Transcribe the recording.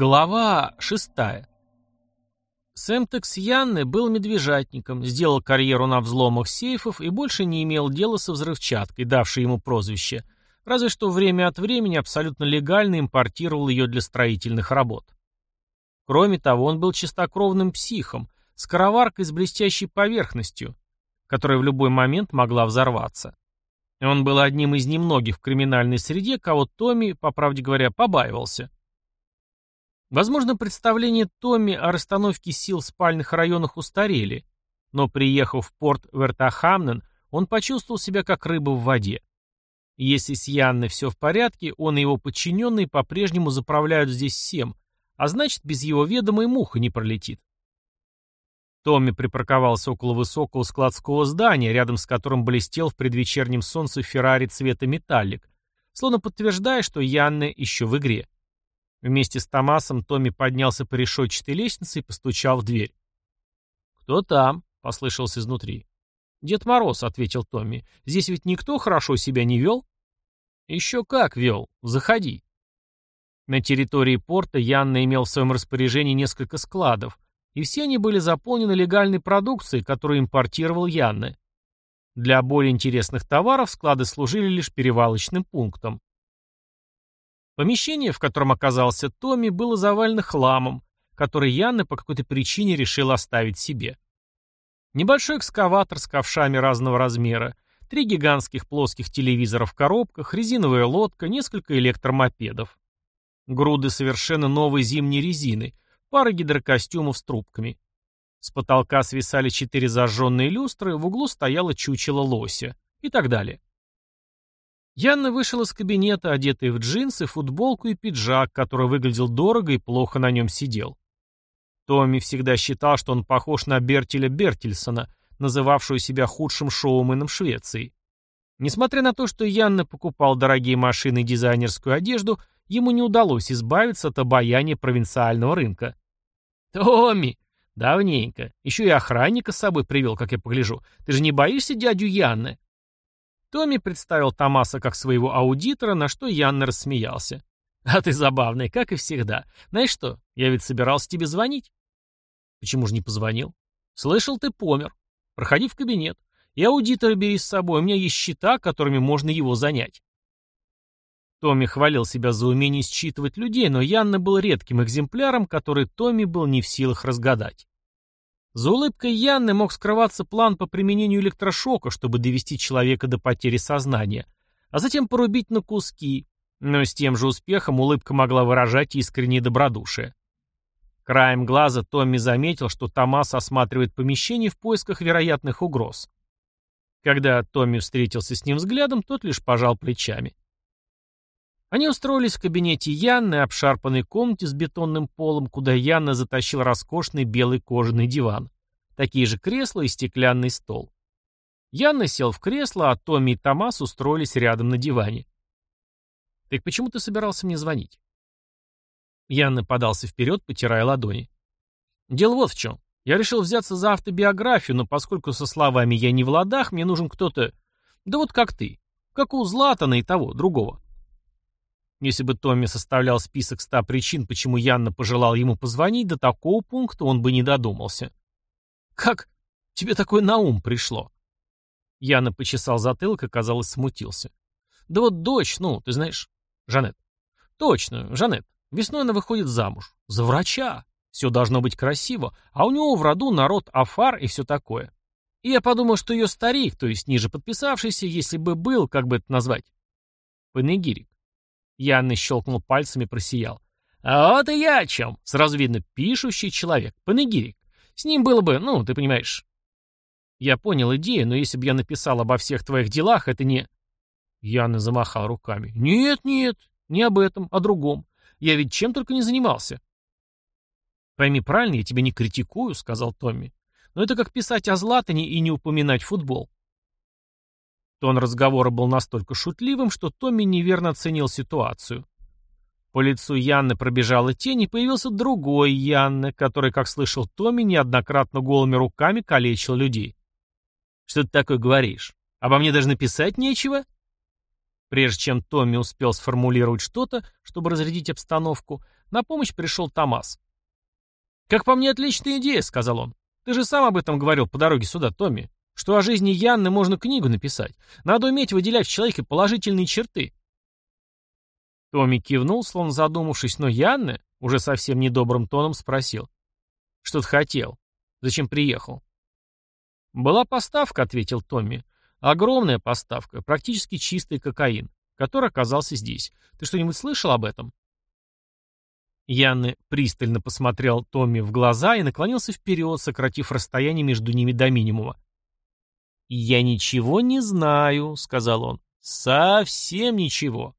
Глава шестая. Сэмтекс Янны был медвежатником, сделал карьеру на взломах сейфов и больше не имел дела со взрывчаткой, давшей ему прозвище, разве что время от времени абсолютно легально импортировал ее для строительных работ. Кроме того, он был чистокровным психом, скороваркой с блестящей поверхностью, которая в любой момент могла взорваться. Он был одним из немногих в криминальной среде, кого Томми, по правде говоря, побаивался – Возможно, представления Томми о расстановке сил в спальных районах устарели, но, приехав в порт Вертахамнен, он почувствовал себя как рыба в воде. Если с Янной все в порядке, он и его подчиненные по-прежнему заправляют здесь всем, а значит, без его ведома и муха не пролетит. Томми припарковался около высокого складского здания, рядом с которым блестел в предвечернем солнце Феррари цвета металлик, словно подтверждая, что Янна еще в игре. Вместе с Томасом Томми поднялся по решетчатой лестнице и постучал в дверь. «Кто там?» — послышался изнутри. «Дед Мороз», — ответил Томми. «Здесь ведь никто хорошо себя не вел?» «Еще как вел. Заходи». На территории порта Янна имел в своем распоряжении несколько складов, и все они были заполнены легальной продукцией, которую импортировал Янна. Для более интересных товаров склады служили лишь перевалочным пунктом. Помещение, в котором оказался Томми, было завалено хламом, который Янна по какой-то причине решил оставить себе. Небольшой экскаватор с ковшами разного размера, три гигантских плоских телевизора в коробках, резиновая лодка, несколько электромопедов. Груды совершенно новой зимней резины, пара гидрокостюмов с трубками. С потолка свисали четыре зажженные люстры, в углу стояло чучело лося и так далее. Янна вышел из кабинета, одетый в джинсы, футболку и пиджак, который выглядел дорого и плохо на нем сидел. Томми всегда считал, что он похож на Бертеля Бертельсона, называвшую себя худшим шоуменом Швеции. Несмотря на то, что Янна покупал дорогие машины и дизайнерскую одежду, ему не удалось избавиться от обаяния провинциального рынка. «Томми! Давненько. Еще и охранника с собой привел, как я погляжу. Ты же не боишься дядю Янны?» Томми представил Томаса как своего аудитора, на что Янна рассмеялся. «А ты забавный, как и всегда. Знаешь что, я ведь собирался тебе звонить». «Почему же не позвонил?» «Слышал, ты помер. Проходи в кабинет. И аудитора бери с собой, у меня есть счета, которыми можно его занять». Томми хвалил себя за умение считывать людей, но Янна был редким экземпляром, который Томми был не в силах разгадать. За улыбкой Янны мог скрываться план по применению электрошока, чтобы довести человека до потери сознания, а затем порубить на куски, но с тем же успехом улыбка могла выражать искреннее добродушие. Краем глаза Томми заметил, что Томас осматривает помещение в поисках вероятных угроз. Когда Томми встретился с ним взглядом, тот лишь пожал плечами. Они устроились в кабинете Янны, обшарпанной комнате с бетонным полом, куда Янна затащил роскошный белый кожаный диван. Такие же кресла и стеклянный стол. Янна сел в кресло, а Томми и Томас устроились рядом на диване. «Так почему ты собирался мне звонить?» Янна подался вперед, потирая ладони. «Дело вот в чем. Я решил взяться за автобиографию, но поскольку со словами я не в ладах, мне нужен кто-то... Да вот как ты. Как у Златана и того, другого. Если бы Томми составлял список ста причин, почему Янна пожелал ему позвонить, до такого пункта он бы не додумался. «Как тебе такое на ум пришло?» Яна почесал затылок и, казалось, смутился. «Да вот дочь, ну, ты знаешь, Жанет». «Точно, Жанет. Весной она выходит замуж. За врача. Все должно быть красиво, а у него в роду народ Афар и все такое. И я подумал, что ее старик, то есть ниже подписавшийся, если бы был, как бы это назвать, панегирик, Янна щелкнул пальцами просиял. «А вот и я о чем. Сразу видно, пишущий человек. Панегирик. С ним было бы, ну, ты понимаешь». «Я понял идею, но если бы я написал обо всех твоих делах, это не...» Янна замахал руками. «Нет, нет, не об этом, о другом. Я ведь чем только не занимался». «Пойми правильно, я тебя не критикую», — сказал Томми. «Но это как писать о Златане и не упоминать футбол. Тон разговора был настолько шутливым, что Томми неверно оценил ситуацию. По лицу Янны пробежала тень, и появился другой Янны, который, как слышал Томми, неоднократно голыми руками калечил людей. «Что ты такое говоришь? Обо мне даже написать нечего?» Прежде чем Томми успел сформулировать что-то, чтобы разрядить обстановку, на помощь пришел Томас. «Как по мне, отличная идея», — сказал он. «Ты же сам об этом говорил по дороге сюда, Томми, что о жизни Янны можно книгу написать. Надо уметь выделять в человеке положительные черты». Томми кивнул, словно задумавшись, но Янна, уже совсем недобрым тоном, спросил. «Что ты хотел? Зачем приехал?» «Была поставка», — ответил Томми. «Огромная поставка, практически чистый кокаин, который оказался здесь. Ты что-нибудь слышал об этом?» Янны пристально посмотрел Томми в глаза и наклонился вперед, сократив расстояние между ними до минимума. «Я ничего не знаю», — сказал он. «Совсем ничего».